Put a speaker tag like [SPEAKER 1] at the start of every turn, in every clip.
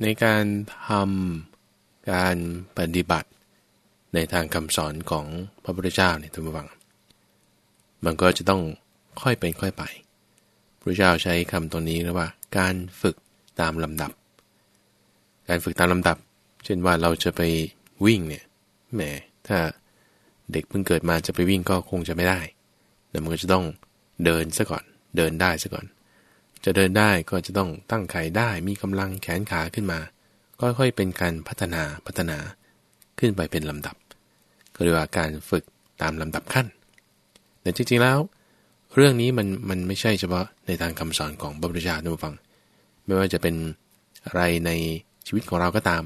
[SPEAKER 1] ในการทำการปฏิบัติ ในทางคำสอนของพระพุทธเจ้าเนี่ยท่านผู้ัง มันก็จะต้องค่อยเป็นค่อยไปพระเจ้าใช้คำตัวนี้นะว่า การฝึกตามลำดับ การฝึกตามลำดับ เช่นว่าเราจะไปวิ่งเนี่ยแหมถ้าเด็กเพิ่งเกิดมาจะไปวิ่งก็คงจะไม่ได้แต่มันก็จะต้องเดินซะก่อน เดินได้ซะก่อน จะเดินได้ก็จะต้องตั้งไข่ได้มีกำลังแขนขาขึ้นมา ค่อยๆเป็นการพัฒนาพัฒนาขึ้นไปเป็นลำดับก็เรียกว่าการฝึกตามลำดับขั้น แต่จริงๆแล้ว เรื่องนี้มันมันไม่ใช่เฉพาะในทางคำสอนของพระพุทธเจ้าทุกฟัง ไม่ว่าจะเป็นอะไรในชีวิตของเราก็ตาม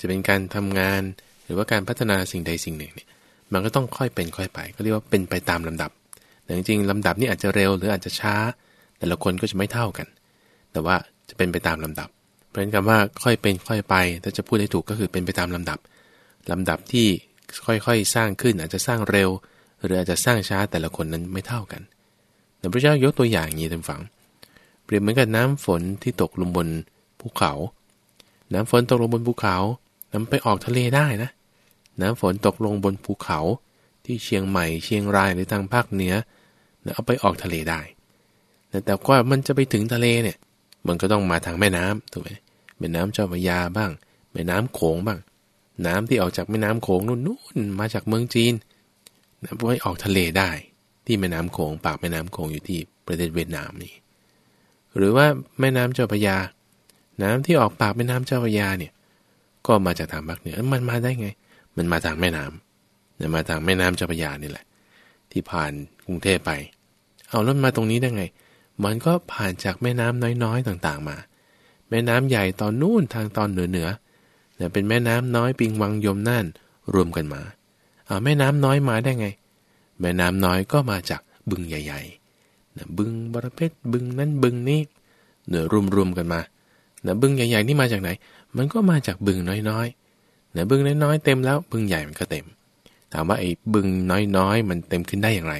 [SPEAKER 1] จะเป็นการทำงานหรือว่าการพัฒนาสิ่งใดสิ่งหนึ่งเนี่ยมันก็ต้องค่อยเป็นค่อยไป ก็เรียกว่าเป็นไปตามลำดับแต่จริงๆลำดับนี้อาจจะเร็วหรืออาจจะช้า แต่ละคนก็จะไม่เท่ากัน แต่ว่าจะเป็นไปตามลำดับ เพราะฉะนั้นคำว่าค่อยเป็นค่อยไป ถ้าจะพูดให้ถูกก็คือเป็นไปตามลำดับลำดับที่ค่อยๆสร้างขึ้นอาจจะสร้างเร็ว หรืออาจจะสร้างช้าแต่ละคนนั้นไม่เท่ากัน แต่พระเจ้ายกตัวอย่างอย่างนี้ท่านฟัง เปรียบเหมือนกับน้ำฝนที่ตกลงบนภูเขา น้ำฝนตกลงบนภูเขาน้ำไปออกทะเลได้นะ น้ำฝนตกลงบนภูเขา ที่เชียงใหม่ เชียงรายหรือทางภาคเหนือเอาไปออกทะเลได้ แต่ว่ามันจะไปถึงทะเลเนี่ย มันก็ต้องมาทางแม่น้ำถูกไหมแม่น้ำเจ้าพระยาบ้าง แม่น้ำโขงบ้าง น้ำที่ออกจากแม่น้ำโขงนู่นนู่นมาจากเมืองจีนนะเพื่อให้ออกทะเลได้ ที่แม่น้ำโขงปากแม่น้ำโขงอยู่ที่ประเทศเวียดนามนี่ หรือว่าแม่น้ำเจ้าพระยา น้ำที่ออกปากแม่น้ำเจ้าพระยาเนี่ย ก็มาจากทางภาคเหนือมันมาได้ไง มันมาทางแม่น้ำเนี่ยมาทางแม่น้ำเจ้าพระยานี่แหละ ที่ผ่านกรุงเทพไป เอาแล้วมาตรงนี้ได้ไง มันก็ผ่านจากแม่น้ำน้อยๆต่างๆมา แม่น้ำใหญ่ตอนนู่นทางตอนเหนือเหนือเนี่ยเป็นแม่น้ำน้อยปิงวังยมน่านรวมกันมาเอาแม่น้ำน้อยมาได้ไง แม่น้ำน้อยก็มาจากบึงใหญ่ๆนะบึงบรเพชรบึงนั้นบึงนี้เนี่ยรวมๆกันมานะบึงใหญ่ๆนี่มาจากไหน มันก็มาจากบึงน้อยๆนะบึงน้อยๆเต็มแล้วบึงใหญ่มันก็เต็ม ถามว่าไอ้บึงน้อยๆ มันเต็มขึ้นได้อย่างไร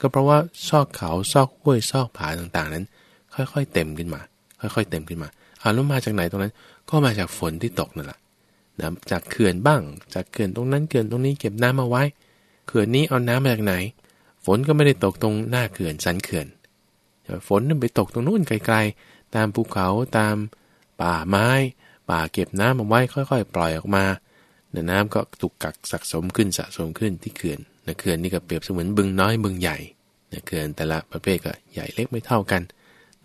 [SPEAKER 1] ก็เพราะว่าซอกเขาซอกห้วยซอกผาต่างๆนั้น ค่อยๆเต็มขึ้นมา ค่อยๆเต็มขึ้นมาอาแล้วมาจากไหนตรงนั้น ก็มาจากฝนที่ตกนั่นแหละนะจากเขื่อนบ้าง จากเขื่อนตรงนั้นเขื่อนตรงนี้เก็บน้ำมาไว้ เขื่อนนี้เอาน้ำมาจากไหน ฝนก็ไม่ได้ตกตรงหน้าเขื่อนสันเขื่อน ฝนนั่นไปตกตรงนู้นไกลๆ ตามภูเขาตามป่าไม้ ป่าเก็บน้ำมาไว้ค่อย ๆ ปล่อยออกมา น้ำก็ถูกกักสะสมขึ้นสะสมขึ้นที่เขื่อน นะเขื่อนนี่ก็เปรียบเสมือนบึงน้อยบึงใหญ่นะเขื่อนแต่ละประเภทก็ใหญ่เล็กไม่เท่ากัน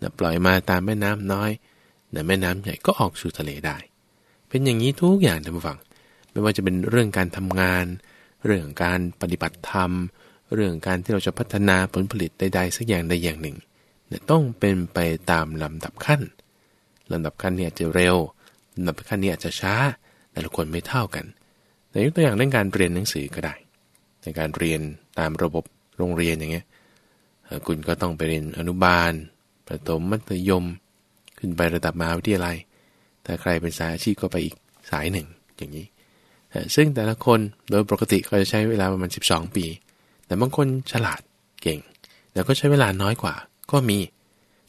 [SPEAKER 1] นะปล่อยมาตามแม่น้ำน้อยนะแม่น้ำใหญ่ก็ออกสู่ทะเลได้ เป็นอย่างนี้ทุกอย่างท่านผู้ฟัง ไม่ว่าจะเป็นเรื่องการทำงาน เรื่องการปฏิบัติธรรม เรื่องการที่เราจะพัฒนาผลผลิตใดๆสักอย่างใดอย่างหนึ่งนะต้องเป็นไปตามลำดับขั้นลำดับขั้นนี้อาจจะเร็วลำดับขั้นนี้อาจจะช้า แต่ละคนไม่เท่ากันแต่ยกตัวอย่างเรื่องการเรียนหนังสือก็ได้ ในการเรียนตามระบบโรงเรียนอย่างเงี้ยคุณก็ต้องไปเรียนอนุบาล ประถมมัธยม ขึ้นไประดับมหาวิทยาลัย ถ้าใครเป็นสายอาชีพก็ไปอีกสายหนึ่งอย่างนี้ ซึ่งแต่ละคนโดยปกติก็จะใช้เวลาประมาณ 12 ปี แต่บางคนฉลาดเก่ง แล้วก็ใช้เวลาน้อยกว่าก็มี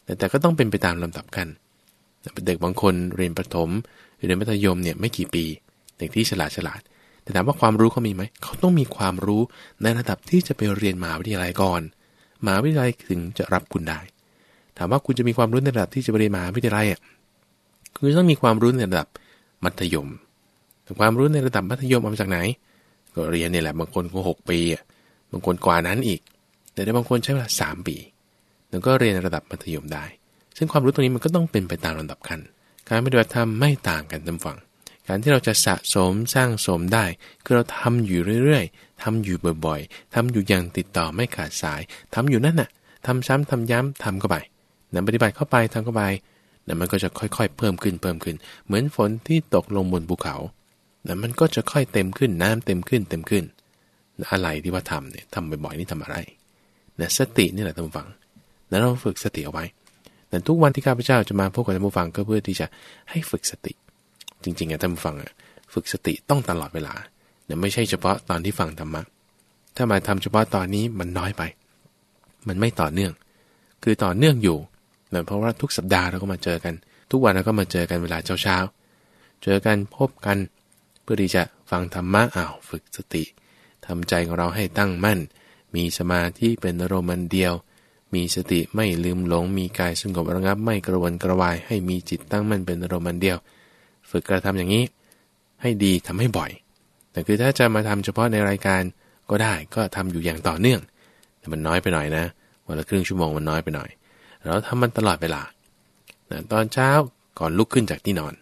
[SPEAKER 1] แต่แต่ก็ต้องเป็นไปตามลำดับกันเด็กบางคนเรียนประถมหรือเรียนมัธยมเนี่ยไม่กี่ปี เด็กที่ฉลาดฉลาด แต่ถามว่าความรู้เขามีไหม เขาต้องมีความรู้ในระดับที่จะไปเรียนมหาวิทยาลัยก่อนมหาวิทยาลัยถึงจะรับคุณได้ ถามว่าคุณจะมีความรู้ในระดับที่จะไปเรียนมหาวิทยาลัยอะคุณต้องมีความรู้ในระดับมัธยมความรู้ในระดับมัธยมเอามาจากไหน ก็เรียนนี่แหละบางคนก็หกปีอะบางคนกว่านั้นอีก แต่ในบางคนใช้เวลาสามปีแล้วก็เรียนระดับมัธยมได้ ซึ่งความรู้ตรงนี้มันก็ต้องเป็นไปตามลำดับขั้นการปฏิบัติธรรมไม่ต่างกันตามฝั่ง การที่เราจะสะสมสร้างสมได้ คือเราทำอยู่เรื่อยๆทำอยู่บ่อยๆทำอยู่อย่างติดต่อไม่ขาดสายทำอยู่นั่นน่ะทำซ้ำทำย้ำทำเข้าไปนำปฏิบัติเข้าไปทำเข้าไปนั่นมันก็จะค่อยๆ เพิ่มขึ้นเพิ่มขึ้น เหมือนฝนที่ตกลงบนภูเขานั่นมันก็จะค่อยเต็มขึ้นน้ำเต็มขึ้นเต็มขึ้น อะไรที่ว่าทำเนี่ยทำบ่อยๆนี่ทำอะไรนะสตินี่แหละท่านผู้ฟังแล้วเราฝึกสติเอาไว้แต่ทุกวันที่ข้าพเจ้าจะมาพบกับท่านผู้ฟังก็เพื่อที่จะให้ฝึกสติ จริงๆอะท่านฟังอะฝึกสติต้องตลอดเวลาเนี่ยไม่ใช่เฉพาะตอนที่ฟังธรรมะถ้ามาทำเฉพาะตอนนี้มันน้อยไป มันไม่ต่อเนื่อง คือต่อเนื่องอยู่เนื่เพราะว่าทุกสัปดาห์เราก็มาเจอกัน ทุกวันเราก็มาเจอกันเวลาเช้าๆเจอกันพบกัน เพื่อที่จะฟังธรรมะอ้าวฝึกสติทำใจของเราให้ตั้งมั่น มีสมาธิเป็นอารมณ์เดียว มีสติไม่ลืมหลง มีกายสงบระงับไม่กระวนกระวาย ให้มีจิตตั้งมั่นเป็นอารมณ์เดียว ฝึกกระทำอย่างนี้ ให้ดีทำให้บ่อย แต่คือถ้าจะมาทำเฉพาะในรายการก็ได้ก็ทำอยู่อย่างต่อเนื่อง แต่มันน้อยไปหน่อยนะ วันละครึ่งชั่วโมงมันน้อยไปหน่อย เราทำมันตลอดเวลาตอนเช้าก่อนลุกขึ้นจากที่นอน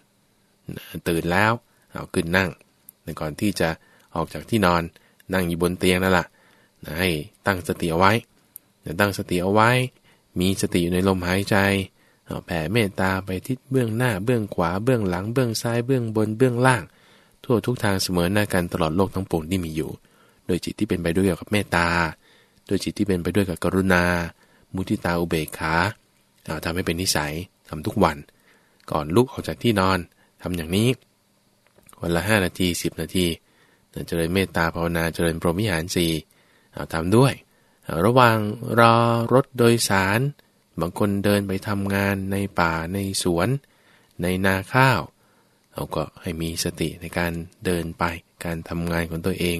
[SPEAKER 1] ตื่นแล้วเอาขึ้นนั่งก่อนที่จะออกจากที่นอนนั่งอยู่บนเตียงนั่นแหละให้ตั้งสติเอาไว้ตั้งสติเอาไว้ มีสติอยู่ในลมหายใจ แผ่เมตตาไปทิศเบื้องหน้าเบื้องขวาเบื้องหลังเบื้องซ้ายเบื้องบนเบื้องล่าง ทั่วทุกทางเสมอหน้ากันตลอดโลกทั้งปวงที่มีอยู่ โดยจิตที่เป็นไปด้วยกับเมตตา โดยจิตที่เป็นไปด้วยกับกรุณา มุทิตาอุเบกขาเอาทำให้เป็นนิสัยทำทุกวัน ก่อนลุกออกจากที่นอนทำอย่างนี้ วันละห้านาทีสิบนาทีเจริญเมตตาภาวนาเจริญพรหมิหารสี่เอาทำด้วย ระหว่างรอรถโดยสาร บางคนเดินไปทำงานในป่าในสวน ในนาข้าวเราก็ให้มีสติในการเดินไปการทำงานของตัวเอง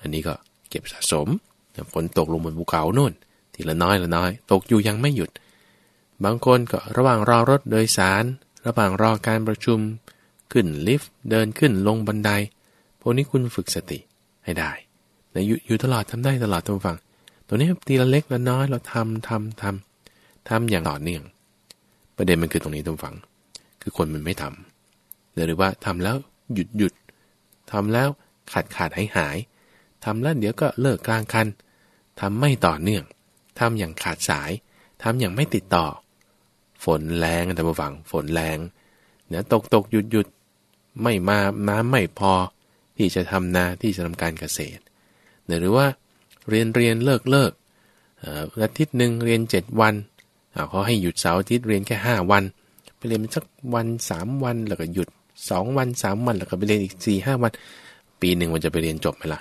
[SPEAKER 1] อันนี้ก็เก็บสะสมฝนตกลงบนภูเขาโน่น ทีละน้อยละน้อย ตกอยู่ยังไม่หยุด บางคนก็ระหว่างรอรถโดยสาร ระหว่างรอการประชุม ขึ้นลิฟต์เดินขึ้นลงบันได พวกนี้คุณฝึกสติให้ได้แต่อยู่อยู่ตลอดทำได้ตลอดทุกฝั่ง ตัวนี้ทีละเล็กละน้อยเราทำทำทำ ทำอย่างต่อเนื่อง ประเด็นมันคือตรงนี้ทุกฝั่งคือคนมันไม่ทำหรือว่าทำแล้วหยุดหยุดทำแล้วขาดขาดหายหายทำแล้วเดี๋ยวก็เลิกกลางคันทำไม่ต่อเนื่องทำอย่างขาดสายทำอย่างไม่ติดต่อ ฝนแรงแต่บฟังฝนแรงเนี่ยตกตกหยุดหยุดไม่มาน้ำไม่พอ ที่จะทำนาที่จะทำการเกษตร หรือว่าเรียนเรียนเลิกเลิกอาทิตย์หนึ่งเรียน 7 วัน เขาให้หยุดเสาร์อาทิตย์เรียนแค่ 5 วัน ไปเรียนสักวัน 3 วันแล้วก็หยุด 2 วัน 3 วันแล้วก็ไปเรียนอีก 4 5 วัน ปีหนึ่งมันจะไปเรียนจบไหมล่ะ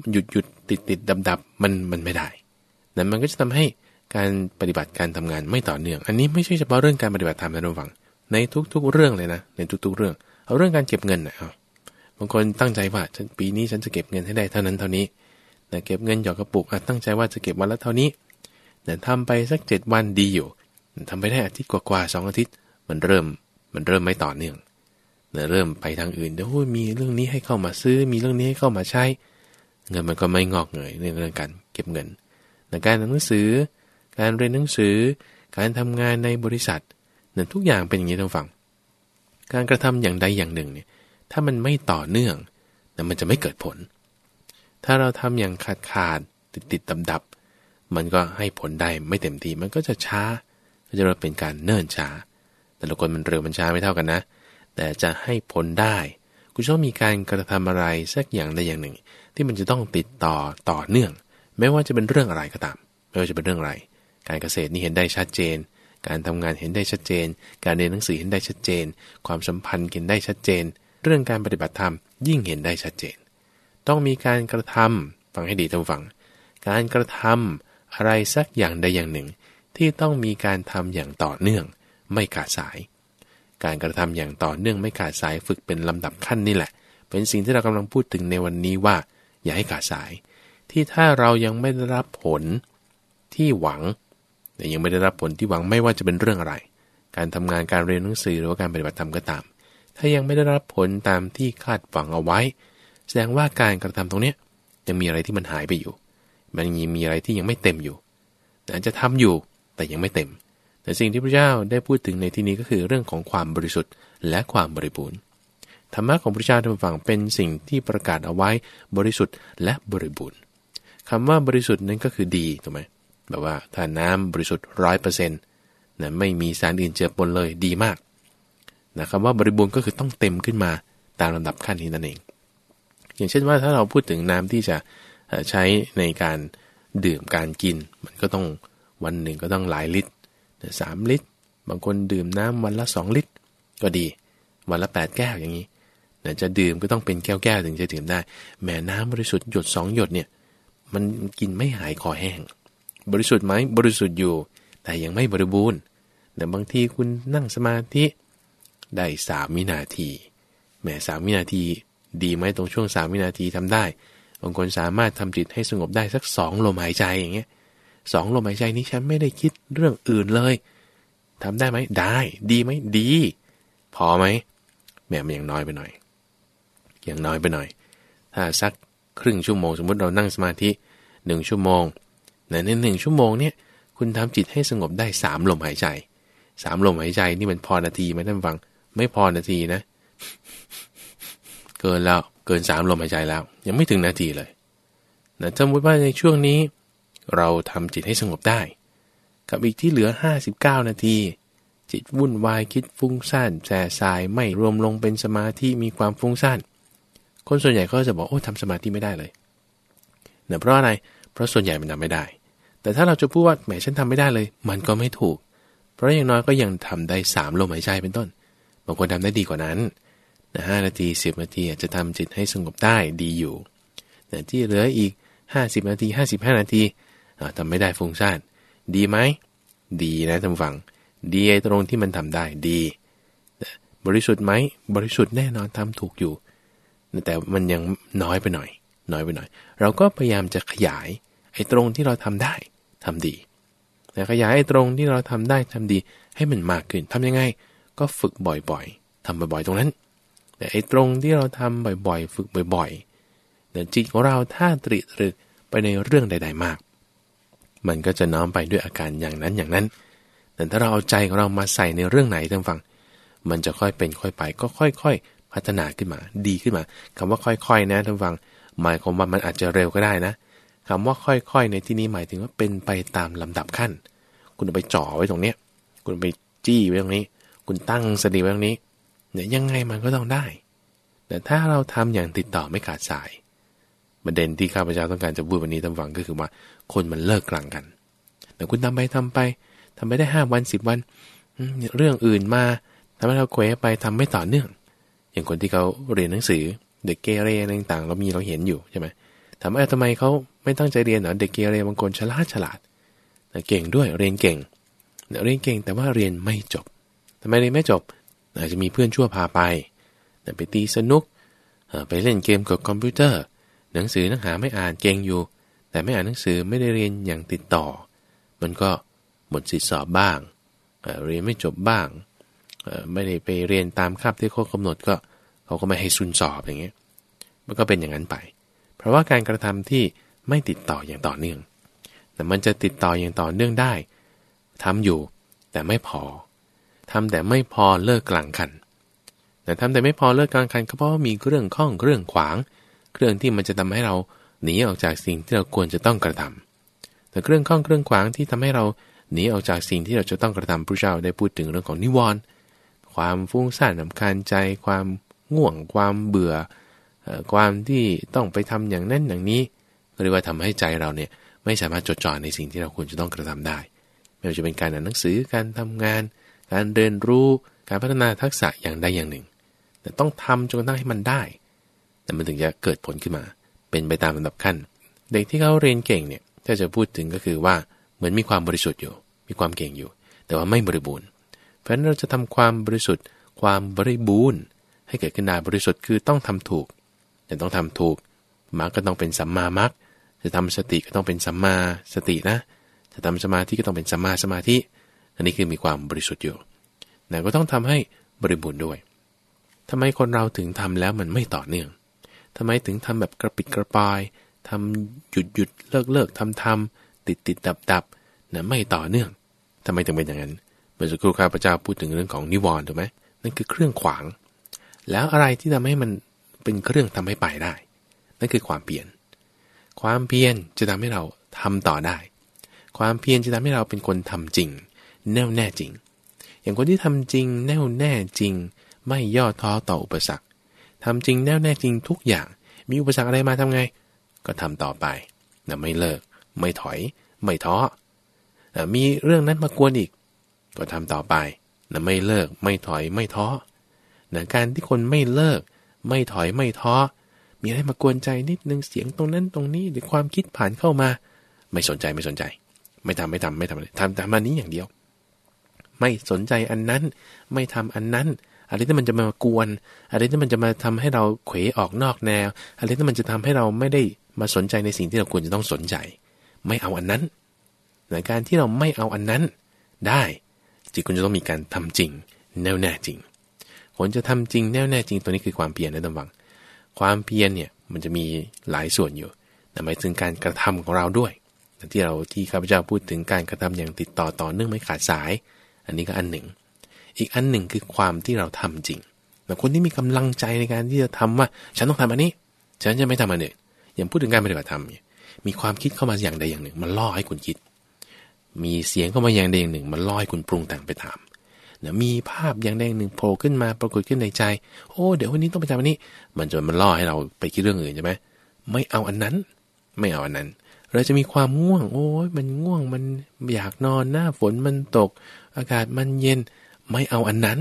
[SPEAKER 1] มันหยุดหยุดติดติดดับดับมันมันไม่ได้นั้นมันก็จะทำให้การปฏิบัติการทำงานไม่ต่อเนื่อง อันนี้ไม่ใช่เฉพาะเรื่องการปฏิบัติธรรมนะทุกฝัง ในทุก ๆ เรื่องเลยนะ ในทุก ๆ เรื่อง เอาเรื่องการเก็บเงินนะบางคนตั้งใจว่าฉันปีนี้ฉันจะเก็บเงินให้ได้เท่านั้นเท่านี้แต่เก็บเงินหยอกกระปุกตั้งใจว่าจะเก็บวันละเท่านี้ แต่ทำไปสักเจ็ดวันดีอยู่ทำไปได้อาทิตย์กว่าๆสองอาทิตย์ มันเริ่มมันเริ่มไม่ต่อเนื่องเริ่มไปทางอื่นเดี๋ยวมีเรื่องนี้ให้เข้ามาซื้อ มีเรื่องนี้ให้เข้ามาใช้ เงินมันก็ไม่งอกเงยในเรื่องการเก็บเงินในการอ่านหนังสือ การเรียนหนังสือ การทำงานในบริษัทนั่นทุกอย่างเป็นอย่างนี้ทั้งฝั่งการกระทำอย่างใดอย่างหนึ่งเนี่ยถ้ามันไม่ต่อเนื่องนะมันจะไม่เกิดผล ถ้าเราทำอย่างขาดขาดติดติดดับดับ มันก็ให้ผลได้ไม่เต็มที่มันก็จะช้า ก็จะเป็นการเนิ่นช้า แต่ละคนมันเร็วมันช้าไม่เท่ากันนะ แต่จะให้ผลได้ คุณต้องมีการกระทำอะไรสักอย่างใดอย่างหนึ่ง ที่มันจะต้องติดต่อต่อเนื่อง ไม่ว่าจะเป็นเรื่องอะไรก็ตาม ไม่ว่าจะเป็นเรื่องอะไร การเกษตรนี่เห็นได้ชัดเจน การทำงานเห็นได้ชัดเจน การเรียนหนังสือเห็นได้ชัดเจน ความสัมพันธ์เห็นได้ชัดเจน เรื่องการปฏิบัติธรรมยิ่งเห็นได้ชัดเจน ต้องมีการกระทำฟังให้ดีท่านฟังการกระทำ อะไรสักอย่างใดอย่างหนึ่ง ที่ต้องมีการทำอย่างต่อเนื่อง ไม่ขาดสาย การกระทำอย่างต่อเนื่องไม่ขาดสายฝึกเป็นลำดับขั้นนี่แหละ เป็นสิ่งที่เรากำลังพูดถึงในวันนี้ว่า อย่าให้ขาดสาย ที่ถ้าเรายังไม่ได้รับผลที่หวังแต่ยังไม่ได้รับผลที่หวังไม่ว่าจะเป็นเรื่องอะไร การทำงานการเรียนหนังสือหรือว่าการปฏิบัติธรรมก็ตาม ถ้ายังไม่ได้รับผลตามที่คาดหวังเอาไว้ แสดงว่าการกระทำตรงนี้ยังมีอะไรที่มันหายไปอยู่ มันยังมีอะไรที่ยังไม่เต็มอยู่อาจจะทำอยู่แต่ยังไม่เต็ม แต่สิ่งที่พระเจ้าได้พูดถึงในที่นี้ก็คือเรื่องของความบริสุทธิ์และความบริบูรณ์ธรรมะของพระเจ้าท่านฟังเป็นสิ่งที่ประกาศเอาไว้บริสุทธิ์และบริบูรณ์คำว่าบริสุทธิ์นั้นก็คือดีถูกไหมแบบว่าถ้าน้ำบริสุทธิ์ร้อยเปอร์เซ็นต์นะไม่มีสารอื่นเจือปนเลยดีมากนะคำว่าบริบูรณ์ก็คือต้องเต็มขึ้นมาตามลำดับขั้นนี้นั่นเอง อย่างเช่นว่าถ้าเราพูดถึงน้ำที่จะ ใช้ในการดื่มการกิน มันก็ต้องวันหนึ่งก็ต้องหลายลิตรสามลิตร บางคนดื่มน้ำวันละสองลิตร ก็ดี วันละแปดแก้วอย่างนี้จะดื่มก็ต้องเป็นแก้วแก้วถึงจะดื่มได้แม้น้ำบริสุทธิ์หยดสองหยดเนี่ยมันกินไม่หายคอแห้ง บริสุทธิ์ไหมบริสุทธิ์อยู่ แต่ยังไม่บริบูรณ์แต่บางทีคุณนั่งสมาธิได้สามวินาทีแหมสามวินาที ดีไหมตรงช่วงสามวินาทีทำได้ บางคนสามารถทำจิตให้สงบได้สักสองลมหายใจอย่างเงี้ยสองลมหายใจนี้ฉันไม่ได้คิดเรื่องอื่นเลยทำได้ไหมได้ ดีไหมดี พอไหมแหมมันยังน้อยไปหน่อย ยังน้อยไปหน่อย ถ้าสักครึ่งชั่วโมง สมมติเรานั่งสมาธิหนึ่งชั่วโมงในหนึ่งชั่วโมงเนี่ยคุณทำจิตให้สงบได้สามลมหายใจสามลมหายใจนี่มันพอนาทีไหมท่านฟัง ไม่พอนาทีนะ เกินแล้ว เกินสามลมหายใจแล้ว ยังไม่ถึงนาทีเลยนะสมมติว่าในช่วงนี้ เราทำจิตให้สงบได้ กับอีกที่เหลือ 59 นาที จิตวุ่นวายคิดฟุ้งซ่านแสสายไม่รวมลงเป็นสมาธิมีความฟุ้งซ่านคนส่วนใหญ่ก็จะบอกโอ้ทำสมาธิไม่ได้เลยเนื่อเพราะอะไร เพราะส่วนใหญ่มันทำไม่ได้ แต่ถ้าเราจะพูดว่าแหมฉันทำไม่ได้เลย มันก็ไม่ถูก เพราะอย่างน้อยก็ยังทำได้สามลมหายใจเป็นต้นบางคนทำได้ดีกว่านั้น ห้านาทีสิบนาทีอาจจะทำจิตให้สงบได้ดีอยู่แต่ที่เหลืออีกห้าสิบนาทีห้าสิบห้านาทีทำไม่ได้ฟุ้งซ่านดีไหมดีนะท่านฟัง ดีไอ้ตรงที่มันทำได้ดี บริสุทธิ์ไหมบริสุทธิ์แน่นอนทำถูกอยู่ แต่มันยังน้อยไปหน่อย น้อยไปหน่อย เราก็พยายามจะขยายไอ้ตรงที่เราทำได้ทำดีแต่ขยายไอ้ตรงที่เราทำได้ทำดีให้มันมากขึ้นทำยังไง ก็ฝึกบ่อยๆทำบ่อยๆตรงนั้น แต่ไอ้ตรงที่เราทำบ่อยๆ ฝึกบ่อยๆแต่จิตของเราถ้าตริตรึกไปในเรื่องใด ๆมาก มันก็จะน้อมไปด้วยอาการอย่างนั้นอย่างนั้น แต่ถ้าเราเอาใจของเรามาใส่ในเรื่องไหนท่านฟัง มันจะค่อยเป็นค่อยไป ก็ค่อยๆ พัฒนาขึ้นมา ดีขึ้นมาคำว่าค่อยๆนะท่านฟัง หมายความว่ามันอาจจะเร็วก็ได้นะคำว่าค่อยๆ ในที่นี้หมายถึงว่าเป็นไปตามลำดับขั้น คุณไปจ่อไว้ตรงเนี้ย คุณไปจี้ไว้ตรงนี้ คุณตั้งสติไว้ตรงนี้ เนี่ยยังไงมันก็ต้องได้ แต่ถ้าเราทำอย่างติดต่อไม่ขาดสาย ประเด็นที่ข้าพเจ้าต้องการจะพูดวันนี้ท่านฟังก็คือว่า คนมันเลิกกลางกัน แต่คุณทำไปทำไปทำไปได้ห้าวันสิบวัน เรื่องอื่นมาทำให้เราเควไปทำไม่ต่อเนื่อง อย่างคนที่เขาเรียนหนังสือเด็กเกเรอะไรต่างๆ เรามีเราเห็นอยู่ใช่ไหมถามว่าทำไมเขาไม่ตั้งใจเรียนเหรอเด็กเกเรบางคนฉลาดฉลาดเก่งด้วยเรียนเก่งเรียนเก่งแต่ว่าเรียนไม่จบทำไมเรียนไม่จบ อาจจะมีเพื่อนชั่วพาไปไปตีสนุกไปเล่นเกมกับคอมพิวเตอร์ หนังสือนักหาไม่อ่านเก่งอยู่ แต่ไม่อ่านหนังสือไม่ได้เรียนอย่างติดต่อ มันก็หมดสิทธิสอบบ้างเรียนไม่จบบ้างไม่ได้ไปเรียนตามคาบที่เขากำหนดก็เขาก็ไม่ให้ซุนสอบอย่างเงี้ยมันก็เป็นอย่างนั้นไป เพราะว่าการกระทำที่ไม่ติดต่ออย่างต่อเนื่อง แต่มันจะติดต่ออย่างต่อเนื่องได้ทำอยู่แต่ไม่พอ ทำแต่ไม่พอเลิกกลางคันแต่ทำแต่ไม่พอเลิกกลางคันก็เพราะว่ามีเรื่องข้องเรื่องขวาง เครื่องที่มันจะทำให้เราหนีออกจากสิ่งที่เราควรจะต้องกระทำแต่เครื่องข้องเครื่องขวางที่ทำให้เราหนีออกจากสิ่งที่เราจะต้องกระทำพระเจ้าได้พูดถึงเรื่องของนิวรณ์ความฟุ้งซ่านลำคาญใจ ความง่วง ความเบื่อ ความที่ต้องไปทำอย่างนั้นอย่างนี้ ก็เรียกว่าทำให้ใจเราเนี่ยไม่สามารถจดจ่อในสิ่งที่เราควรจะต้องกระทำได้ ไม่ว่าจะเป็นการอ่านหนังสือการทำงาน การเรียนรู้การพัฒนาทักษะอย่างใดอย่างหนึ่ง แต่ต้องทำจนกระทั่งให้มันได้ แต่มันถึงจะเกิดผลขึ้นมา เป็นไปตามลำดับขั้น เด็กที่เขาเรียนเก่งเนี่ยถ้าจะพูดถึงก็คือว่าเหมือนมีความบริสุทธิ์อยู่ มีความเก่งอยู่ แต่ว่าไม่บริบูรณ์ เพราะฉะนั้นเราจะทำความบริสุทธิ์ ความบริบูรณ์ ให้เกิดขึ้นได้บริสุทธิ์คือต้องทำถูก แต่ต้องทำถูกมรรคก็ต้องเป็นสัมมามัรคจะทำสติก็ต้องเป็นสัมมาสตินะ จะทำสมาธิก็ต้องเป็นสัมมาสมาธิ อันนี้คือมีความบริสุทธิ์อยู่แต่ก็ต้องทำให้บริบูรณ์ด้วยทำไมคนเราถึงทำแล้วมันไม่ต่อเนื่องทำไมถึงทำแบบกระปิดกระปายทำหยุดหยุดเลิกเลิกทำทำติดติดดับดับนะไม่ต่อเนื่องทำไมถึงเป็นอย่างนั้นเมื่อสักครู่ข้าพเจ้าพูดถึงเรื่องของนิวรณ์ถูกไหมนั่นคือเครื่องขวาง แล้วอะไรที่ทำให้มันเป็นเครื่องทำให้ไปได้ นั่นคือความเพียรความเพียรจะทำให้เราทำต่อได้ ความเพียรจะทำให้เราเป็นคนทำจริง แน่วแน่จริง อย่างคนที่ทำจริงแน่วแน่จริง ไม่ย่อท้อต่ออุปสรรคทำจริงแน่วแน่จริงทุกอย่าง มีอุปสรรคอะไรมาทำไง ก็ทำต่อไปนะไม่เลิก ไม่ถอย ไม่ท้อมีเรื่องนั้นมากวนอีก ก็ทำต่อไปนะไม่เลิก ไม่ถอย ไม่ท้อนะการที่คนไม่เลิก ไม่ถอย ไม่ท้อ มีอะไรมากวนใจนิดนึง เสียงตรงนั้นตรงนี้หรือความคิดผ่านเข้ามา ไม่สนใจ ไม่สนใจ ไม่ทำไม่ทำไม่ทำทำทำมานี้อย่างเดียว ไม่สนใจอันนั้น ไม่ทำอันนั้น อะไรที่มันจะมากวน อะไรที่มันจะมาทำให้เราเขวออกนอกแนว อะไรที่มันจะทำให้เราไม่ได้มาสนใจในสิ่งที่เราควรจะต้องสนใจ ไม่เอาอันนั้นในการที่เราไม่เอาอันนั้น ได้ จิตคุณจะต้องมีการทำจริง แน่วแน่จริงคนจะทำจริงแน่วแน่จริงตัวนี้คือความเพียรนะตำวัง ความเพียรเนี่ยมันจะมีหลายส่วนอยู่หมายถึงการกระทำของเราด้วยที่เราที่ข้าพเจ้าพูดถึงการกระทำอย่างติดต่อต่อเนื่องไม่ขาดสาย อันนี้ก็อันหนึ่ง อีกอันหนึ่งคือความที่เราทำจริงแต่คนที่มีกำลังใจในการที่จะทำว่า ฉันต้องทำอันนี้ ฉันจะไม่ทำอันอื่นอย่างพูดถึงการปฏิบัติธรรมมีความคิดเข้ามาอย่างใดอย่างหนึ่ง มันล่อให้คุณคิด มีเสียงเข้ามาอย่างใดอย่างหนึ่ง มันล่อให้คุณปรุงแต่งไปตามนะมีภาพอย่างใดอย่างหนึ่งโผล่ขึ้นมาปรากฏขึ้นในใจ โอ้เดี๋ยววันนี้ต้องไปทำอันนี้ มันจนมันล่อให้เราไปคิดเรื่องอื่นใช่ไหมไม่เอาอันนั้น ไม่เอาอันนั้น เราจะมีความง่วง โอ้ยมันง่วงมันอยากนอนหน้าฝนมันตก อากาศมันเย็นไม่เอาอันนั้น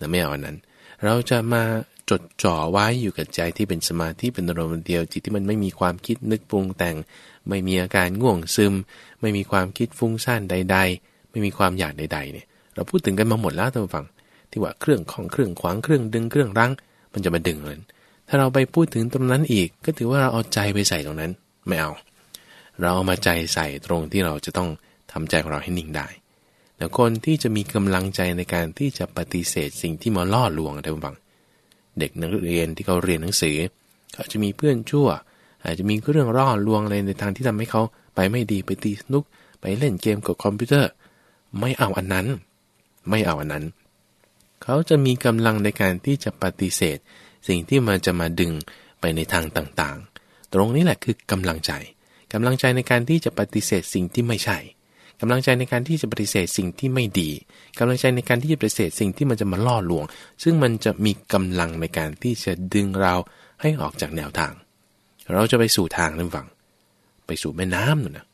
[SPEAKER 1] นะไม่เอาอันนั้น เราจะมาจดจ่อไว้อยู่กับใจที่เป็นสมาธิเป็นอารมณ์เดียวจิตที่มันไม่มีความคิดนึกปรุงแต่ง ไม่มีอาการง่วงซึม ไม่มีความคิดฟุ้งซ่านใด ๆ ไม่มีความอยากใด ๆ เนี่ย เราพูดถึงกันมาหมดแล้วท่านฟัง ที่ว่าเครื่องของเครื่องขวางเครื่องดึงเครื่องรั้ง มันจะมาดึงเลยถ้าเราไปพูดถึงตรงนั้นอีก ก็ถือว่าเราเอาใจไปใส่ตรงนั้นไม่เอา เราเอามาใจใส่ตรงที่เราจะต้องทำใจของเราให้นิ่งได้ แต่คนที่จะมีกำลังใจในการที่จะปฏิเสธสิ่งที่มาล่อลวงได้บ้างเด็กนักเรียนที่เขาเรียนหนังสือเขาจะมีเพื่อนชั่ว อาจจะมีเรื่องล่อลวงอะไรในทางที่ทำให้เขาไปไม่ดีไปตีสนุก ไปเล่นเกมกับคอมพิวเตอร์ ไม่เอาอันนั้น ไม่เอาอันนั้น เขาจะมีกำลังในการที่จะปฏิเสธ สิ่งที่มันจะมาดึงไปในทางต่างๆ ตรงนี้แหละคือกำลังใจกำลังใจในการที่จะปฏิเสธสิ่งที่ไม่ใช่ กำลังใจในการที่จะปฏิเสธสิ่งที่ไม่ดีกำลังใจในการที่จะปฏิเสธสิ่งที่มันจะมาล่อลวง ซึ่งมันจะมีกำลังในการที่จะดึงเราให้ออกจากแนวทาง เราจะไปสู่ทางนั่นฝังไปสู่แม่น้ำนู่นนะ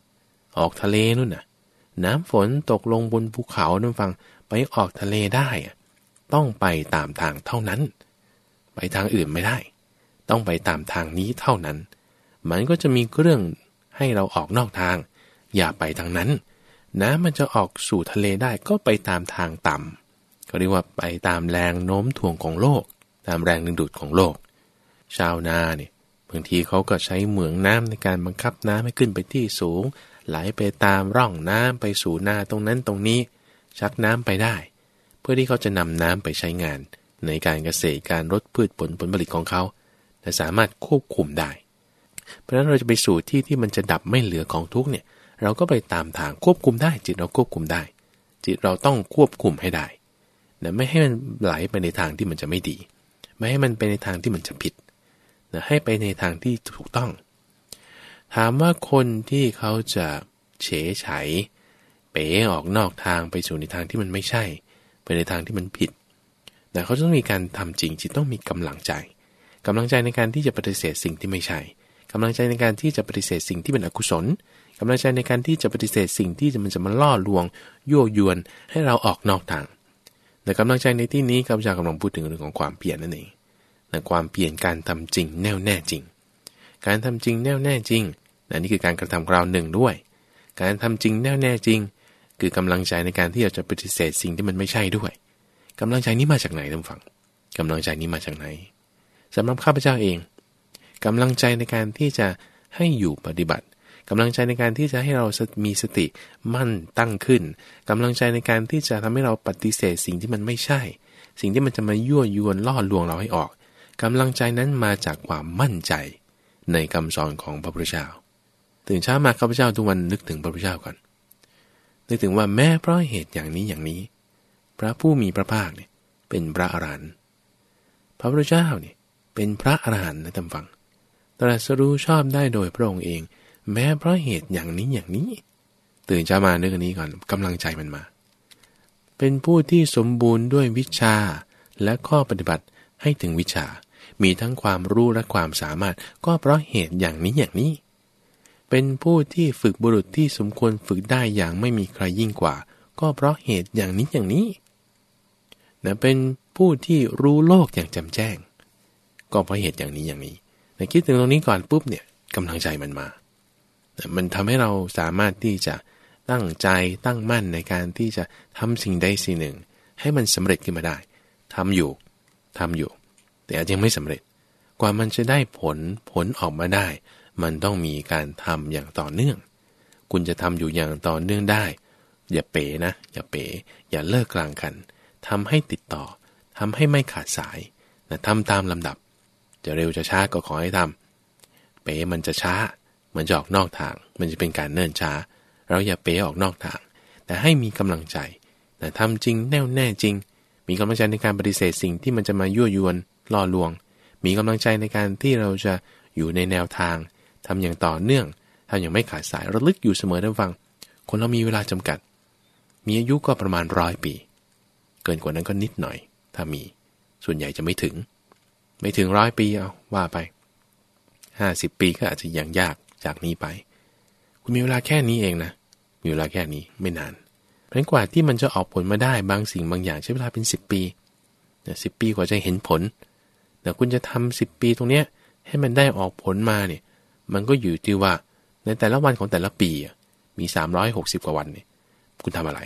[SPEAKER 1] ออกทะเลนู่นนะน้ำฝนตกลงบนภูเขานั่นฟังไปออกทะเลได้ ต้องไปตามทางเท่านั้น ไปทางอื่นไม่ได้ ต้องไปตามทางนี้เท่านั้น มันก็จะมีเรื่องให้เราออกนอกทาง อย่าไปทางนั้น น้ำมันจะออกสู่ทะเลได้ก็ไปตามทางต่ำก็เรียกว่าไปตามแรงโน้มถ่วงของโลก ตามแรงดึงดูดของโลก ชาวนาเนี่ยบางทีเขาก็ใช้เหมืองน้ำในการบังคับน้ำให้ขึ้นไปที่สูง ไหลไปตามร่องน้ำไปสู่นาตรงนั้นตรงนี้ ชักน้ำไปได้ เพื่อที่เขาจะนำน้ำไปใช้งาน ในการเกษตรการลดพืชผลผลผลิตของเขาแต่สามารถควบคุมได้ เพราะฉะนั้นเราจะไปสู่ที่ที่มันจะดับไม่เหลือของทุกเนี่ย เราก็ไปตามทางควบคุมได้ จิตเราควบคุมได้ จิตเราต้องควบคุมให้ได้นะไม่ให้มันไหลไปในทางที่มันจะไม่ดี ไม่ให้มันไปในทางที่มันจะผิดนะให้ไปในทางที่ถูกต้อง ถามว่าคนที่เขาจะเฉยไฉเป๋ออกนอกทางไปสู่ในทางที่มันไม่ใช่ ไปในทางที่มันผิดแต่เขาต้องมีการทำจริงจิตต้องมีกำลังใจกำลังใจในการที่จะปฏิเสธสิ่งที่ไม่ใช่กำลังใจในการที่จะปฏิเสธสิ่งที่เป็นอกุศล กำลังใจในการที่จะปฏิเสธสิ่งที่มันจะมาล่อลวง ยั่วยวนให้เราออกนอกทาง แต่กำลังใจในที่นี้ข้าพเจ้ากำลังพูดถึงเรื่องของความเปลี่ยนนั่นเองในความเปลี่ยนการทำจริงแน่วแน่จริง การทำจริงแน่วแน่จริงนี่คือการกระทำคราวหนึ่งด้วย การทำจริงแน่วแน่จริง คือกำลังใจในการที่เราจะปฏิเสธสิ่งที่มันไม่ใช่ด้วยกำลังใจนี้มาจากไหนท่านฟังกำลังใจนี้มาจากไหนสำหรับข้าพเจ้าเองกำลังใจในการที่จะให้อยู่ปฏิบัติ กำลังใจในการที่จะให้เรามีสติมั่นตั้งขึ้นกำลังใจในการที่จะทำให้เราปฏิเสธสิ่งที่มันไม่ใช่ สิ่งที่มันจะมายั่วยวนล่อลวงเราให้ออกกำลังใจนั้นมาจากความมั่นใจ ในคำสอนของพระพุทธเจ้า ตื่นเช้ามาข้าพเจ้าทุกวันนึกถึงพระพุทธเจ้าก่อน นึกถึงว่าแม้เพราะเหตุอย่างนี้อย่างนี้ พระผู้มีพระภาคเนี่ยเป็นพระอรหันต์พระพุทธเจ้าเนี่ยเป็นพระอรหันต์นะท่านฟังตรัสรู้ชอบได้โดยพระองค์เอง แม้เพราะเหตุอย่างนี้อย่างนี้ ตื่นเช้ามาเรื่องนี้ก่อนกำลังใจมันมา เป็นผู้ที่สมบูรณ์ด้วยวิชาและข้อปฏิบัติให้ถึงวิชา มีทั้งความรู้และความสามารถ ก็เพราะเหตุอย่างนี้อย่างนี้ เป็นผู้ที่ฝึกบุรุษที่สมควรฝึกได้อย่างไม่มีใครยิ่งกว่า ก็เพราะเหตุอย่างนี้อย่างนี้นะเป็นผู้ที่รู้โลกอย่างแจ่มแจ้ง ก็เพราะเหตุอย่างนี้อย่างนี้แต่คิดถึงตรงนี้ก่อนปุ๊บเนี่ยกำลังใจมันมา มันทำให้เราสามารถที่จะตั้งใจตั้งมั่นในการที่จะทำสิ่งใดสิ่งหนึ่ง ให้มันสำเร็จขึ้นมาได้ทำอยู่ทำอยู่ แต่อาจยังไม่สำเร็จ กว่ามันจะได้ผลผลออกมาได้ มันต้องมีการทำอย่างต่อเนื่อง คุณจะทำอยู่อย่างต่อเนื่องได้ อย่าเป๋นะ อย่าเป๋ อย่าเลิกกลางกันทำให้ติดต่อทำให้ไม่ขาดสายนะทำตามลำดับ จะเร็วจะช้าก็ขอให้ทำเป๋มันจะช้า มันจะออกนอกทาง มันจะเป็นการเนิ่นช้า เราอย่าเป๋ออกนอกทาง แต่ให้มีกำลังใจนะทำจริงแน่วแน่จริง มีกำลังใจในการปฏิเสธสิ่งที่มันจะมายั่วยวนล่อลวง มีกำลังใจในการที่เราจะอยู่ในแนวทางทำอย่างต่อเนื่องทำอย่างไม่ขาดสายระลึกอยู่เสมอท่านฟัง คนเรามีเวลาจำกัด มีอายุก็ประมาณร้อยปี เกินกว่านั้นก็นิดหน่อย ถ้ามี ส่วนใหญ่จะไม่ถึง ไม่ถึงร้อยปีเอาว่าไปห้าสิบปีก็อาจจะยังยาก จากนี้ไป คุณมีเวลาแค่นี้เองนะ มีเวลาแค่นี้ไม่นาน เพราะกว่าที่มันจะออกผลมาได้บางสิ่งบางอย่างใช้เวลาเป็นสิบปีแต่สิบปีกว่าจะเห็นผล แต่คุณจะทำสิบปีตรงเนี้ยให้มันได้ออกผลมาเนี่ยมันก็อยู่ที่ว่าในแต่ละวันของแต่ละปีมี 360 กว่าวันเนี่ยคุณทำอะไร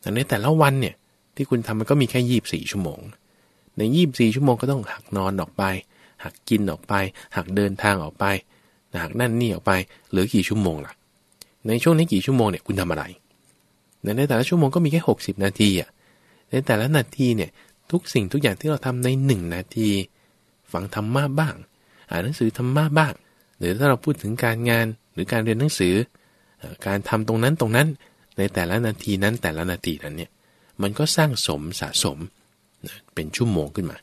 [SPEAKER 1] แต่ในแต่ละวันเนี่ยที่คุณทำมันก็มีแค่ยี่บสี่ชั่วโมง ในยี่บสี่ชั่วโมงก็ต้องหักนอนออกไป หักกินออกไป หักเดินทางออกไป หักนั่นนี่ออกไปเหลือกี่ชั่วโมงล่ะ ในช่วงนี้กี่ชั่วโมงเนี่ยคุณทำอะไร ในแต่ละชั่วโมงก็มีแค่ 60 นาทีอะในแต่ละนาทีเนี่ยทุกสิ่งทุกอย่างที่เราทำในหนึ่งนาที ฟังธรรมะบ้าง อ่านหนังสือธรรมะบ้าง หรือถ้าเราพูดถึงการงานหรือการเรียนหนังสือ การทำตรงนั้นตรงนั้น ในแต่ละนาทีนั้นแต่ละนาทีนั้นเนี่ยมันก็สร้างสมสะสมเป็นชั่วโมงขึ้นมา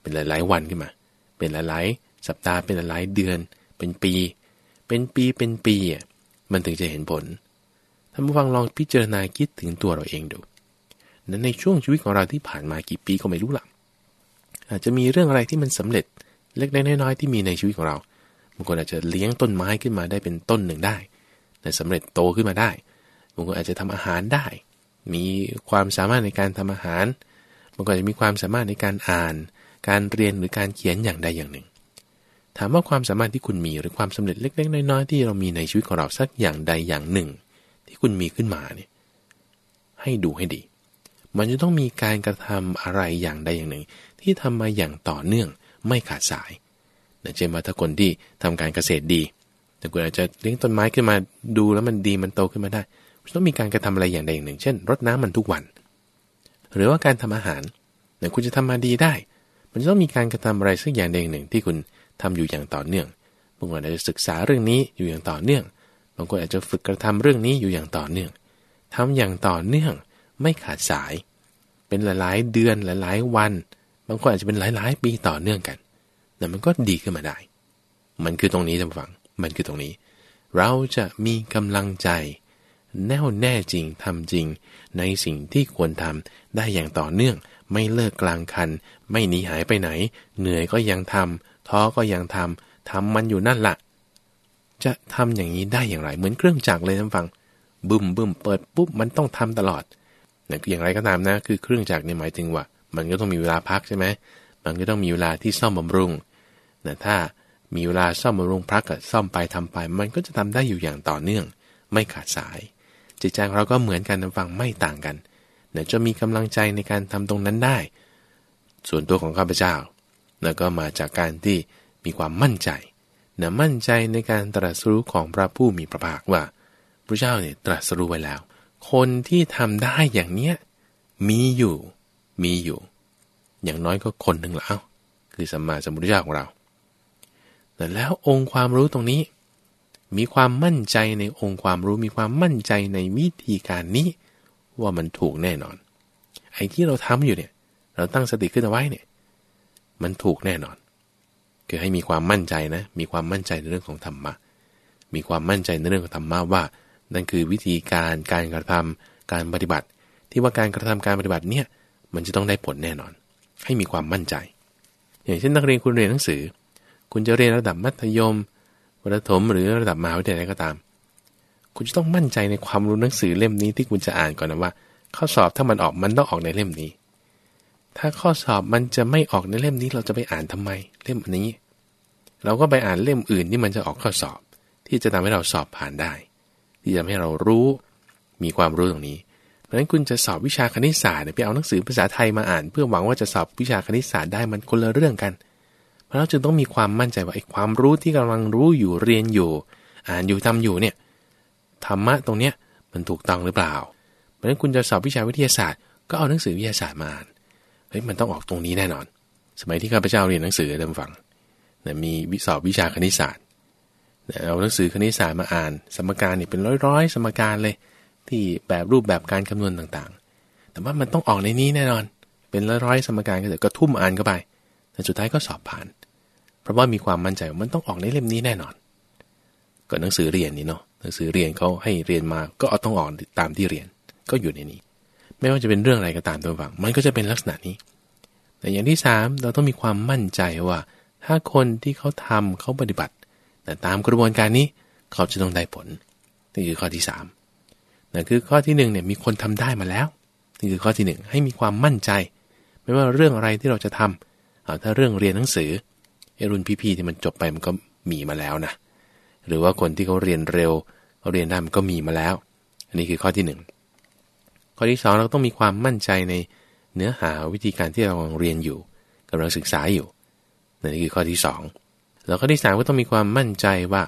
[SPEAKER 1] เป็นหลาย ๆ วันขึ้นมา เป็นหลาย ๆ สัปดาห์เป็นหลายๆเดือน เป็นปี เป็นปีเป็นปีอะมันถึงจะเห็นผลท่านผู้ฟังลองพิจารณาคิดถึงตัวเราเองดูนั้นในช่วงชีวิตของเราที่ผ่านมากี่ปีก็ไม่รู้ละอาจจะมีเรื่องอะไรที่มันสำเร็จเล็กๆน้อยๆที่มีในชีวิตของเราบางคนอาจจะเลี้ยงต้นไม้ขึ้นมาได้เป็นต้นหนึ่งได้แต่สำเร็จโตขึ้นมาได้บางคนอาจจะทำอาหารได้ มีความสามารถในการทำอาหารบางคนอาจจะมีความสามารถในการอ่าน การเรียนหรือการเขียนอย่างใดอย่างหนึ่ง ถามว่าความสามารถที่คุณมีหรือความสำเร็จเล็ก ๆ น้อยๆที่เรามีในชีวิตของเราสักอย่างใดอย่างหนึ่ง ที่คุณมีขึ้นมาเนี่ยให้ดูให้ดี มันจะต้องมีการกระทำอะไรอย่างใดอย่างหนึ่ง ที่ทำมาอย่างต่อเนื่องไม่ขาดสายเช่นว่าถ้าคนที่ทำการเกษตรดี แต่คุณอาจจะเลี้ยงต้นไม้ขึ้นมาดูแล้วมันดีมันโตขึ้นมาได้ต้องมีการกระทำอะไรอย่างใดอย่างหนึ่ง เช่นรดน้ำมันทุกวัน หรือว่าการทำอาหารแต่คุณจะทำมาดีได้ มันจะต้องมีการกระทำอะไรสักอย่างใดอย่างหนึ่งที่คุณ ทำอยู่อย่างต่อเนื่องบางคนอาจจะศึกษาเรื่องนี้อยู่อย่างต่อเนื่อง บางคนอาจจะฝึกกระทำเรื่องนี้อยู่อย่างต่อเนื่องทำอย่างต่อเนื่องไม่ขาดสาย เป็นหลายๆเดือนหลายๆวัน บางคนอาจจะเป็นหลายๆปีต่อเนื่องกันแต่มันก็ดีขึ้นมาได้ มันคือตรงนี้ท่านฟัง มันคือตรงนี้ เราจะมีกำลังใจ แน่วแน่จริงทำจริง ในสิ่งที่ควรทำได้อย่างต่อเนื่อง ไม่เลิกกลางคัน ไม่หนีหายไปไหน เหนื่อยก็ยังทำ ท้อก็ยังทำทำมันอยู่นั่นละ่ะ จะทำอย่างนี้ได้อย่างไร เหมือนเครื่องจักรเลยท่านฟัง บึมบึมเปิดปุ๊บมันต้องทำตลอดนั่นอย่างไรก็ตามนะ คือเครื่องจักรเนี่ยหมายถึงว่า มันก็ต้องมีเวลาพักใช่ไหมมันก็ต้องมีเวลาที่ซ่อมบำรุงนะถ้ามีเวลาซ่อมบำรุงพักกับซ่อมไปทำไป มันก็จะทำได้อยู่อย่างต่อเนื่อง ไม่ขาดสาย จิตใจเราก็เหมือนกันฟังไม่ต่างกันนะจะมีกำลังใจในการทำตรงนั้นได้ ส่วนตัวของข้าพเจ้า แล้วก็มาจากการที่มีความมั่นใจนะมั่นใจในการตรัสรู้ของพระผู้มีพระภาคว่าพระเจ้าเนี่ยตรัสรู้ไว้แล้ว คนที่ทำได้อย่างเนี้ยมีอยู่ มีอยู่ อย่างน้อยก็คนหนึ่งแล้วคือสัมมาสัมพุทธเจ้าของเรา แต่แล้วองค์ความรู้ตรงนี้ มีความมั่นใจในองค์ความรู้มีความมั่นใจในวิธีการนี้ว่ามันถูกแน่นอน ไอ้ที่เราทำอยู่เนี่ย เราตั้งสติขึ้นเอาไว้เนี่ย มันถูกแน่นอน คือให้มีความมั่นใจนะ มีความมั่นใจในเรื่องของธรรมะ มีความมั่นใจในเรื่องของธรรมะว่า นั่นคือวิธีการการกระทำการปฏิบัติ ที่ว่าการกระทำการปฏิบัติเนี่ยมันจะต้องได้ผลแน่นอน ให้มีความมั่นใจ อย่างเช่นนักเรียนคุณเรียนหนังสือ คุณจะเรียนระดับมัธยมประถมหรือระดับมหาวิทยาลัยก็ตาม คุณจะต้องมั่นใจในความรู้หนังสือเล่มนี้ที่คุณจะอ่านก่อนนะว่าข้อสอบถ้ามันออกมันต้องออกในเล่มนี้ ถ้าข้อสอบมันจะไม่ออกในเล่มนี้ เราจะไปอ่านทำไม เล่มนี้ เราก็ไปอ่านเล่มอื่นที่มันจะออกข้อสอบ ที่จะทำให้เราสอบผ่านได้ ที่จะทำให้เรารู้มีความรู้ตรงนี้เพราะฉะนั้นคุณจะสอบวิชาคณิตศาสตร์ไปเอาหนังสือภาษาไทยมาอ่าน เพื่อหวังว่าจะสอบวิชาคณิตศาสตร์ได้มันคนละเรื่องกัน เพราะเราจึงต้องมีความมั่นใจว่าไอ้ความรู้ที่กำลังรู้อยู่เรียนอยู่ อ่านอยู่ทำอยู่เนี่ยธรรมะตรงเนี้ยมันถูกต้องหรือเปล่า เพราะฉะนั้นคุณจะสอบวิชาวิทยาศาสตร์ ก็เอาหนังสือวิทยาศาสตร์มาอ่าน เฮ้ยมันต้องออกตรงนี้แน่นอน สมัยที่ข้าพเจ้าเรียนหนังสือเดิมฟังนะมีวิสอบวิชาคณิตศาสตร์เอาหนังสือคณิตศาสตร์มาอ่าน สมการนี่เป็นร้อยๆ สมการเลย ที่แบบรูปแบบการคำนวณต่างๆ แต่ว่ามันต้องออกในนี้แน่นอน เป็นร้อยๆสมการก็เกิดก็ทุ่มอ่านเข้าไปแต่สุดท้ายก็สอบผ่าน เพราะว่ามีความมั่นใจว่ามันต้องออกในเล่มนี้แน่นอน ก็หนังสือเรียนนี่เนาะหนังสือเรียนเขาให้เรียนมาก็เอาต้องออกตามที่เรียนก็อยู่ในนี้ ไม่ว่าจะเป็นเรื่องอะไรก็ตามตัวฝัง มันก็จะเป็นลักษณะนี้ แต่อย่างที่3เราต้องมีความมั่นใจว่า ถ้าคนที่เขาทำเขาปฏิบัติ แต่ตามกระบวนการนี้เขาจะต้องได้ผลนี่คือข้อที่3นั่นคือข้อที่1เนี่ยมีคนทำได้มาแล้วนี่คือข้อที่1ให้มีความมั่นใจ ไม่ว่าเรื่องอะไรที่เราจะทำถ้าเรื่องเรียนหนังสือไอรุ่นพี่ๆที่มันจบไปมันก็มีมาแล้วนะหรือว่าคนที่เขาเรียนเร็วเขาเรียนได้มันก็มีมาแล้ว อันนี้คือข้อที่1 ข้อที่2เราต้องมีความมั่นใจในเนื้อหาวิธีการที่เราเรียนอยู่กำลังศึกษาอยู่นี่คือข้อที่ 2 แล้วก็ที่สามก็ต้องมีความมั่นใจว่า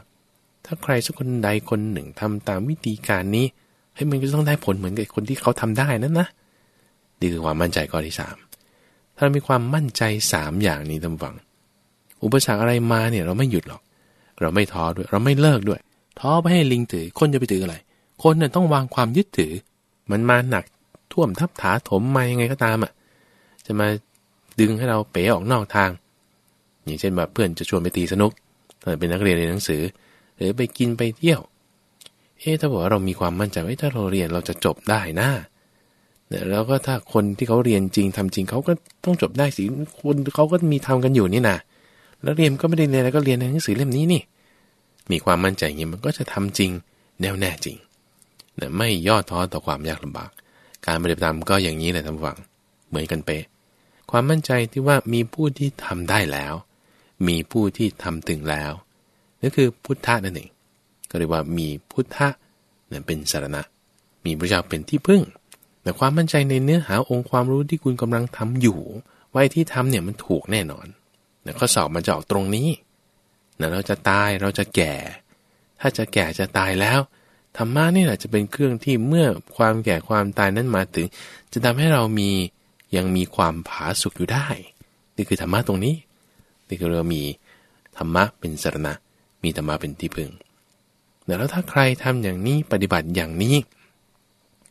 [SPEAKER 1] ถ้าใครสักคนใดคนหนึ่งทำตามวิธีการนี้ให้มันก็ต้องได้ผลเหมือนกับคนที่เขาทำได้นั่นนะนี่คือความมั่นใจข้อที่สามถ้าเรามีความมั่นใจสามอย่างนี้ตั้งฝัง อุปสรรคอะไรมาเนี่ยเราไม่หยุดหรอก เราไม่ท้อด้วย เราไม่เลิกด้วย ท้อไปให้ลิงถือ คนจะไปถืออะไร คนเนี่ยต้องวางความยึดถือ มันมาหนักท่วมทับถาถมมายังไงก็ตามอะ จะมาดึงให้เราเป๋ออกนอกทาง อย่างเช่นแบบเพื่อนจะชวนไปตีสนุกถ้าเป็นนักเรียนเรียนหนังสือ หรือไปกินไปเที่ยว เอ๊ะถ้าบอกว่าเรามีความมั่นใจว่าถ้าเราเรียนเราจะจบได้นะเนี่ยแล้วก็ถ้าคนที่เขาเรียนจริงทำจริงเขาก็ต้องจบได้สิคนเขาก็มีทำกันอยู่นี่นะแล้วเรียนก็ไม่ได้เรียนแล้วก็เรียนในหนังสือเล่มนี้นี่ มีความมั่นใจอย่างนี้มันก็จะทำจริงแน่วแน่จริง นี่ยไม่ย่อท้อต่อความยากลำบาก การปฏิบัติธรรมก็อย่างนี้แหละท่านฟังเหมือนกันเป๊ะความมั่นใจที่ว่ามีผู้ที่ทำได้แล้ว มีผู้ที่ทำถึงแล้วนั่นคือพุทธะนั่นเองก็เรียกว่ามีพุทธะนั่นเป็นสารณะ มีพระเจ้าเป็นที่พึ่ง แต่ความมั่นใจในเนื้อหาองค์ความรู้ที่คุณกำลังทำอยู่ไว้ที่ทำเนี่ยมันถูกแน่นอนแต่ข้อสอบมันจะออกตรงนี้นะเราจะตายเราจะแก่ ถ้าจะแก่จะตายแล้ว ธรรมะนี่แหละจะเป็นเครื่องที่เมื่อความแก่ความตายนั้นมาถึง จะทำให้เรามียังมีความผาสุกอยู่ได้ นี่คือธรรมะตรงนี้ นี่คือเรามีธรรมะเป็นสรณะ มีธรรมะเป็นที่พึ่งแต่แล้วถ้าใครทำอย่างนี้ปฏิบัติอย่างนี้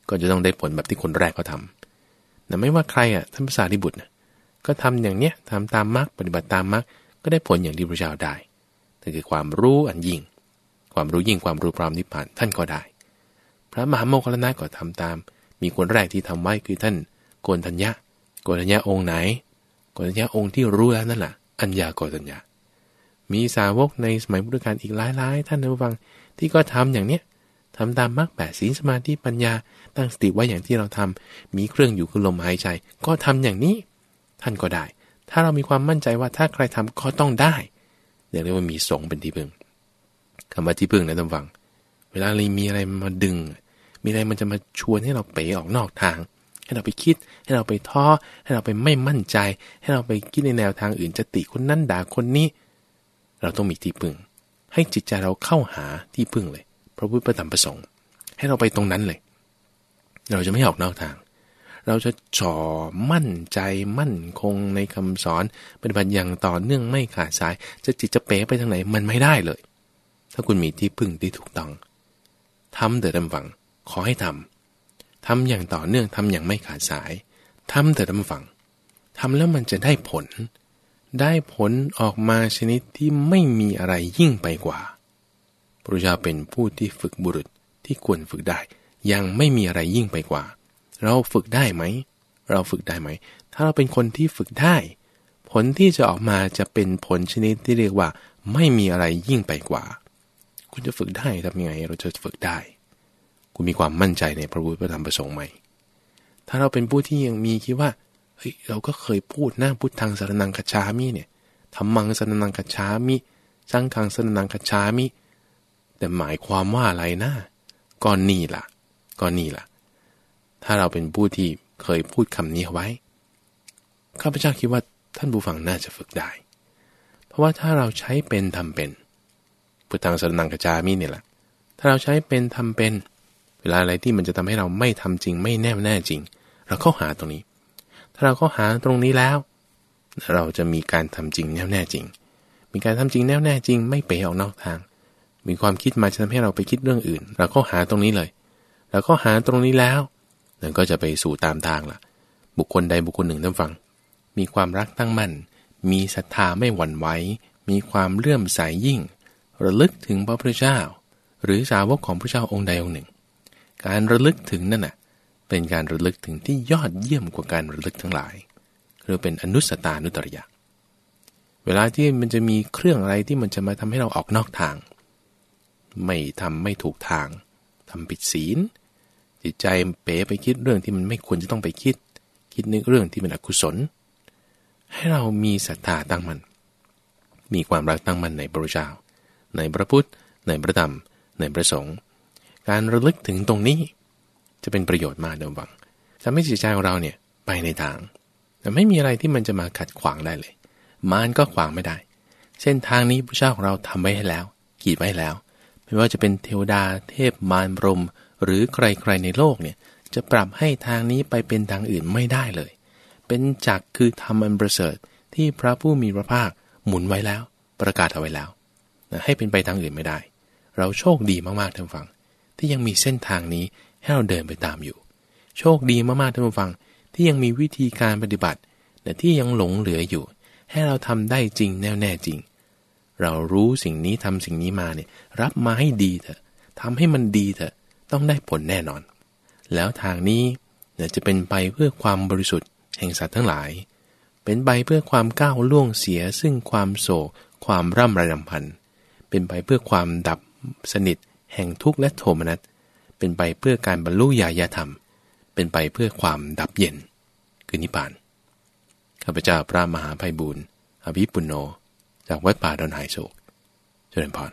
[SPEAKER 1] ก็จะต้องได้ผลแบบที่คนแรกเขาทำแต่ไม่ว่าใครอะท่านภาษาดิบุตรนะก็ทำอย่างเนี้ยทำตามมรรคปฏิบัติตามมรรคก็ได้ผลอย่างที่พระเจ้าได้นั่นคือความรู้อันยิ่ง ความรู้ยิ่งความรู้พร้อมนิพพานท่านก็ได้ พระมหาโมคคลลนะก็ทำตาม มีคนแรกที่ทำไว้คือท่านโกนทัญญะโกนทัญญะองค์ไหนโกนทัญญะองค์ที่รู้แล้วนั่นแหละอัญญาโกตัญญามีสาวกในสมัยพุทธกาลอีกหลายๆท่านนะฟังที่ก็ทำอย่างเนี้ยทำตามมรรคแปดศีลสมาธิปัญญาตั้งสติไว้อย่างที่เราทำมีเครื่องอยู่คือลมหายใจ ก็ทำอย่างนี้ ท่านก็ได้ ถ้าเรามีความมั่นใจว่าถ้าใครทำก็ต้องได้เรียกว่ามีสงเป็นที่พึ่ง คำว่าที่พึ่งนะท่านฟัง เวลาเรามีอะไรมาดึง มีอะไรมันจะมาชวนให้เราเป๋ออกนอกทาง ให้เราไปคิด ให้เราไปท้อ ให้เราไปไม่มั่นใจ ให้เราไปคิดในแนวทางอื่นจะติคนนั้นด่าคนนี้ เราต้องมีที่พึ่ง ให้จิตใจเราเข้าหาที่พึ่งเลย พระพุทธประธรรมประสงค์ ให้เราไปตรงนั้นเลย เราจะไม่ออกนอกทาง เราจะจ่อมั่นใจมั่นคงในคำสอนปฏิบัติอย่างต่อเนื่องไม่ขาดสาย จะจิตจะเป๋ไปทางไหนมันไม่ได้เลย ถ้าคุณมีที่พึ่งที่ถูกต้องทำแต่ดำฝังขอให้ทำทำอย่างต่อเนื่องทำอย่างไม่ขาดสายทำแต่ทำฝังทำแล้วมันจะได้ผล ได้ผลออกมาชนิดที่ไม่มีอะไรยิ่งไปกว่าพระเจ้าเป็นผู้ที่ฝึกบุรุษที่ควรฝึกได้ ยังไม่มีอะไรยิ่งไปกว่า เราฝึกได้ไหม เราฝึกได้ไหม ถ้าเราเป็นคนที่ฝึกได้ ผลที่จะออกมาจะเป็นผลชนิดที่เรียกว่า ไม่มีอะไรยิ่งไปกว่า คุณจะฝึกได้ทำยังไง เราจะฝึกได้ คุณมีความมั่นใจในพระพุทธธรรมประสงค์ไหม ถ้าเราเป็นผู้ที่ยังมีคิดว่าเฮ้ยเราก็เคยพูดหนะพุทธังสรนังกัจฉามิเนี่ยธรรมังสรนังกัจฉามิสังฆังสรนังกัจฉามิ แต่หมายความว่าอะไรนะก่อนนี่ล่ะก็นี่ล่ะ ถ้าเราเป็นผู้ที่เคยพูดคำนี้ไว้ข้าพเจ้าคิดว่าท่านผู้ฟังน่าจะฝึกได้ เพราะว่าถ้าเราใช้เป็นทำเป็น พุทธังสรนังกจามีนี่แหละ ถ้าเราใช้เป็นทำเป็น เวลาอะไรที่มันจะทำให้เราไม่ทำจริง ไม่แน่แน่จริง เราเข้าหาตรงนี้ ถ้าเราเข้าหาตรงนี้แล้ว เราจะมีการทำจริงแน่แน่จริง มีการทำจริงแน่แน่จริง ไม่เป๋ออกนอกทาง มีความคิดมาจะทำให้เราไปคิดเรื่องอื่น เราก็หาตรงนี้เลย เราก็หาตรงนี้แล้วนั่นก็จะไปสู่ตามทางละ่ะ บุคคลใดบุคคลหนึ่งท่านฟัง มีความรักตั้งมั่น มีศรัทธาไม่หวั่นไหว มีความเลื่อมใสยยิ่ง ระลึกถึงพระพุทธเจ้า หรือสาวกของพระเจ้าองค์ใดองค์หนึ่ง การระลึกถึงนั่นน่ะเป็นการระลึกถึงที่ยอดเยี่ยมกว่าการระลึกทั้งหลายหรือเป็นอนุสตานุตริยาเวลาที่มันจะมีเครื่องอะไรที่มันจะมาทำให้เราออกนอกทาง ไม่ทำไม่ถูกทางทำผิดศีล จิตใจเป๋ไปคิดเรื่องที่มันไม่ควรจะต้องไปคิด คิดนึกเรื่องที่เป็นอกุศล ให้เรามีศรัทธาตั้งมัน่นมีความรักตั้งมั่นในพระเจ้า ในพระพุทธ ในพระธรรม ในพระสงฆ์การระลึกถึงตรงนี้ จะเป็นประโยชน์มากเดิมวังจะไม่จิตใจของเราเนี่ยไปในทาง แต่ไม่มีอะไรที่มันจะมาขัดขวางได้เลย มารก็ขวางไม่ได้ เส้นทางนี้พระเจ้าของเราทำไว้ให้แล้วขีดไว้แล้ว ไม่ว่าจะเป็นเทวดา เทพมารพรม หรือใครๆในโลกเนี่ยจะปรับให้ทางนี้ไปเป็นทางอื่นไม่ได้เลย เป็นจักคือทำอันประเสริฐที่พระผู้มีพระภาคหมุนไว้แล้ว ประกาศเอาไว้แล้ว นะให้เป็นไปทางอื่นไม่ได้ เราโชคดีมากๆท่านฟัง ที่ยังมีเส้นทางนี้ให้เราเดินไปตามอยู่ โชคดีมากๆท่านฟัง ที่ยังมีวิธีการปฏิบัติแต่ที่ยังหลงเหลืออยู่ ให้เราทำได้จริงแน่แน่จริง เรารู้สิ่งนี้ทำสิ่งนี้มาเนี่ยรับมาให้ดีเถอะทำให้มันดีเถอะต้องได้ผลแน่นอน แล้วทางนี้จะเป็นไปเพื่อความบริสุทธิ์แห่งสัตว์ทั้งหลาย เป็นไปเพื่อความก้าวล่วงเสียซึ่งความโศกความร่ำไรรำพัน เป็นไปเพื่อความดับสนิท แห่งทุกข์และโทมนัส เป็นไปเพื่อการบรรลุญาญาธรรม เป็นไปเพื่อความดับเย็น คือนิพพาน ข้าพเจ้าพระมหาภัยบุญอภิปุโน จากวัดป่าดอนหายโศกเจริญพร